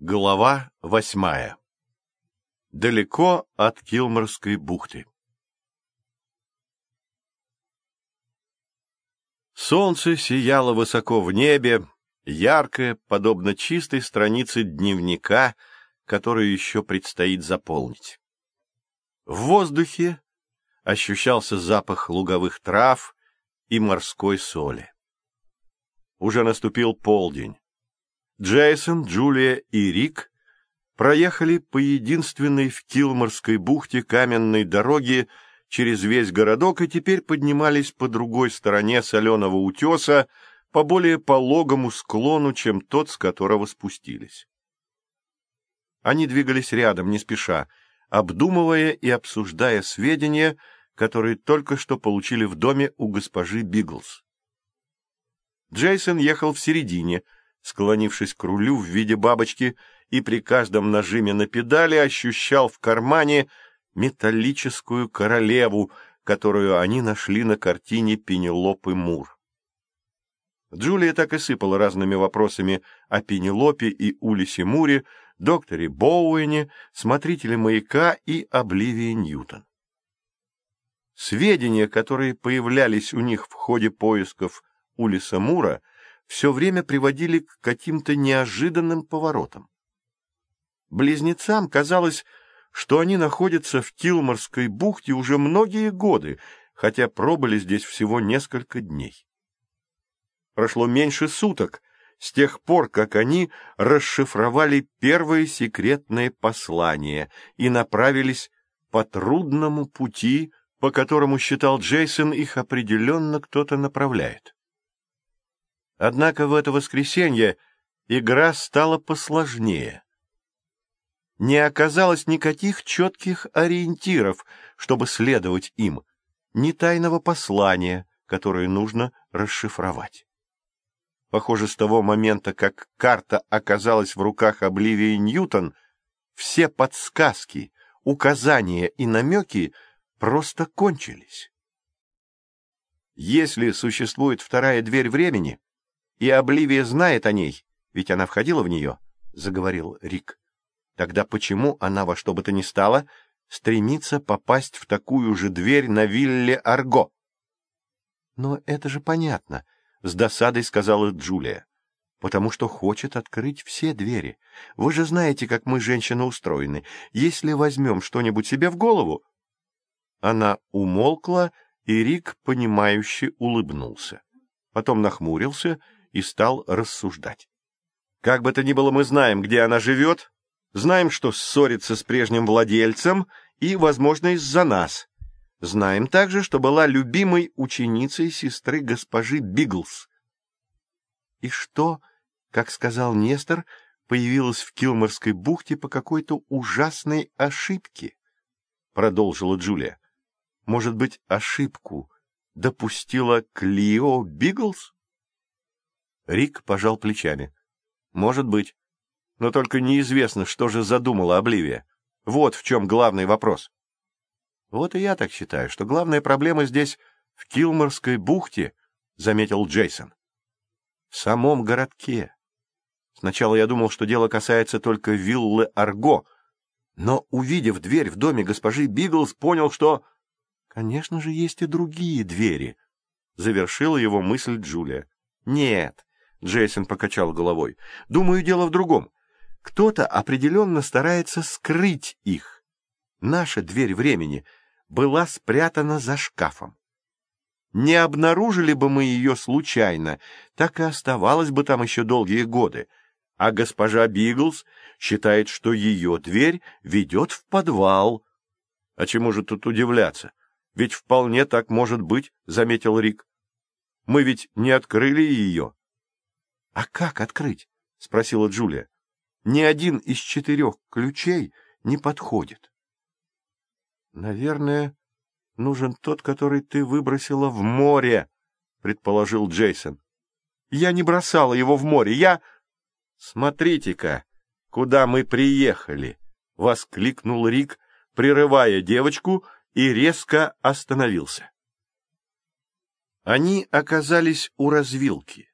Глава восьмая Далеко от Килморской бухты Солнце сияло высоко в небе, яркое, подобно чистой странице дневника, которую еще предстоит заполнить. В воздухе ощущался запах луговых трав и морской соли. Уже наступил полдень. Джейсон, Джулия и Рик проехали по единственной в Килморской бухте каменной дороге через весь городок и теперь поднимались по другой стороне соленого утеса по более пологому склону, чем тот, с которого спустились. Они двигались рядом, не спеша, обдумывая и обсуждая сведения, которые только что получили в доме у госпожи Биглс. Джейсон ехал в середине — склонившись к рулю в виде бабочки, и при каждом нажиме на педали ощущал в кармане металлическую королеву, которую они нашли на картине Пенелопы Мур. Джулия так и сыпала разными вопросами о Пенелопе и Улисе Муре, докторе Боуэне, смотрителе маяка и Обливии Ньютон. Сведения, которые появлялись у них в ходе поисков Улиса Мура, все время приводили к каким-то неожиданным поворотам. Близнецам казалось, что они находятся в Килморской бухте уже многие годы, хотя пробыли здесь всего несколько дней. Прошло меньше суток с тех пор, как они расшифровали первое секретное послание и направились по трудному пути, по которому, считал Джейсон, их определенно кто-то направляет. Однако в это воскресенье игра стала посложнее. Не оказалось никаких четких ориентиров, чтобы следовать им, ни тайного послания, которое нужно расшифровать. Похоже, с того момента, как карта оказалась в руках Обливии Ньютон, все подсказки, указания и намеки просто кончились. Если существует вторая дверь времени, и Обливия знает о ней, ведь она входила в нее, — заговорил Рик. Тогда почему она во что бы то ни стало стремится попасть в такую же дверь на вилле Арго? — Но это же понятно, — с досадой сказала Джулия. — Потому что хочет открыть все двери. Вы же знаете, как мы, женщины, устроены. Если возьмем что-нибудь себе в голову... Она умолкла, и Рик, понимающе улыбнулся. Потом нахмурился и стал рассуждать. Как бы то ни было, мы знаем, где она живет, знаем, что ссорится с прежним владельцем и, возможно, из-за нас. Знаем также, что была любимой ученицей сестры госпожи Биглс. И что, как сказал Нестор, появилась в Килморской бухте по какой-то ужасной ошибке, — продолжила Джулия. Может быть, ошибку допустила Клио Биглс? Рик пожал плечами. «Может быть. Но только неизвестно, что же задумала Обливия. Вот в чем главный вопрос». «Вот и я так считаю, что главная проблема здесь в Килморской бухте», — заметил Джейсон. «В самом городке. Сначала я думал, что дело касается только виллы Арго, но, увидев дверь в доме госпожи Биглс, понял, что... Конечно же, есть и другие двери», — завершила его мысль Джулия. «Нет, Джейсон покачал головой. Думаю, дело в другом. Кто-то определенно старается скрыть их. Наша дверь времени была спрятана за шкафом. Не обнаружили бы мы ее случайно, так и оставалась бы там еще долгие годы. А госпожа Биглс считает, что ее дверь ведет в подвал. — А чему же тут удивляться? Ведь вполне так может быть, — заметил Рик. — Мы ведь не открыли ее. «А как открыть?» — спросила Джулия. «Ни один из четырех ключей не подходит». «Наверное, нужен тот, который ты выбросила в море», — предположил Джейсон. «Я не бросала его в море, я...» «Смотрите-ка, куда мы приехали!» — воскликнул Рик, прерывая девочку, и резко остановился. Они оказались у развилки.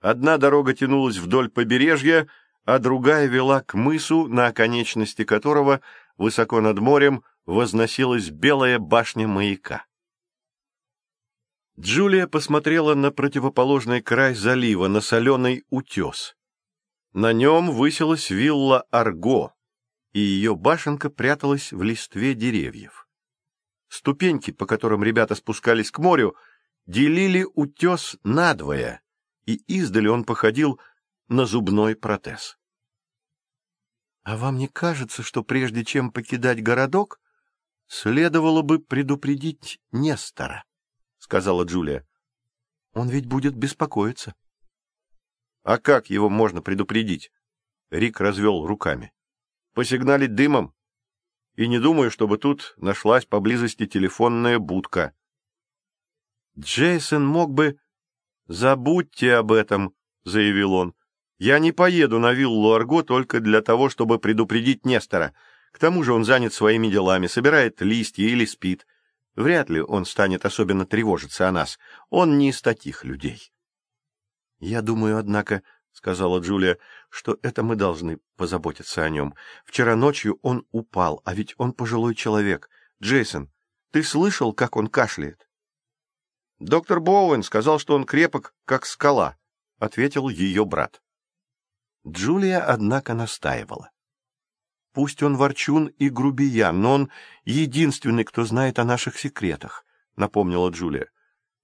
Одна дорога тянулась вдоль побережья, а другая вела к мысу, на оконечности которого, высоко над морем, возносилась белая башня маяка. Джулия посмотрела на противоположный край залива, на соленый утес. На нем высилась вилла Арго, и ее башенка пряталась в листве деревьев. Ступеньки, по которым ребята спускались к морю, делили утес надвое, и издали он походил на зубной протез. — А вам не кажется, что прежде чем покидать городок, следовало бы предупредить Нестора? — сказала Джулия. — Он ведь будет беспокоиться. — А как его можно предупредить? Рик развел руками. — Посигналить дымом? И не думаю, чтобы тут нашлась поблизости телефонная будка. Джейсон мог бы... — Забудьте об этом, — заявил он. — Я не поеду на виллу Арго только для того, чтобы предупредить Нестора. К тому же он занят своими делами, собирает листья или спит. Вряд ли он станет особенно тревожиться о нас. Он не из таких людей. — Я думаю, однако, — сказала Джулия, — что это мы должны позаботиться о нем. Вчера ночью он упал, а ведь он пожилой человек. Джейсон, ты слышал, как он кашляет? — Доктор Боуэн сказал, что он крепок, как скала, — ответил ее брат. Джулия, однако, настаивала. Пусть он ворчун и грубиян, но он единственный, кто знает о наших секретах, — напомнила Джулия.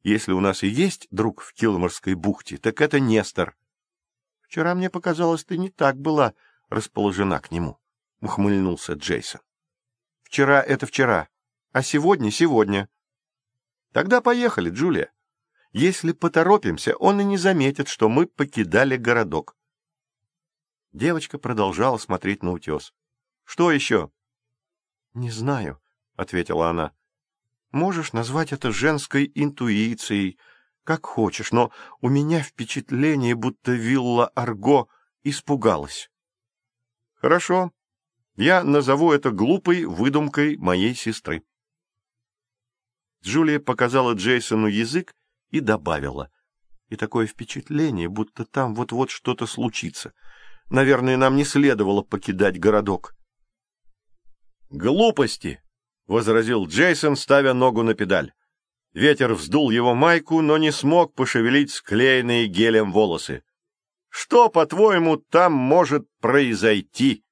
Если у нас и есть друг в Килморской бухте, так это Нестор. — Вчера мне показалось, ты не так была расположена к нему, — ухмыльнулся Джейсон. — Вчера — это вчера, а сегодня — сегодня. — Тогда поехали, Джулия. Если поторопимся, он и не заметит, что мы покидали городок. Девочка продолжала смотреть на утес. Что еще? — Не знаю, — ответила она. — Можешь назвать это женской интуицией, как хочешь, но у меня впечатление, будто вилла Арго испугалась. — Хорошо. Я назову это глупой выдумкой моей сестры. Джулия показала Джейсону язык и добавила. И такое впечатление, будто там вот-вот что-то случится. Наверное, нам не следовало покидать городок. «Глупости!» — возразил Джейсон, ставя ногу на педаль. Ветер вздул его майку, но не смог пошевелить склеенные гелем волосы. «Что, по-твоему, там может произойти?»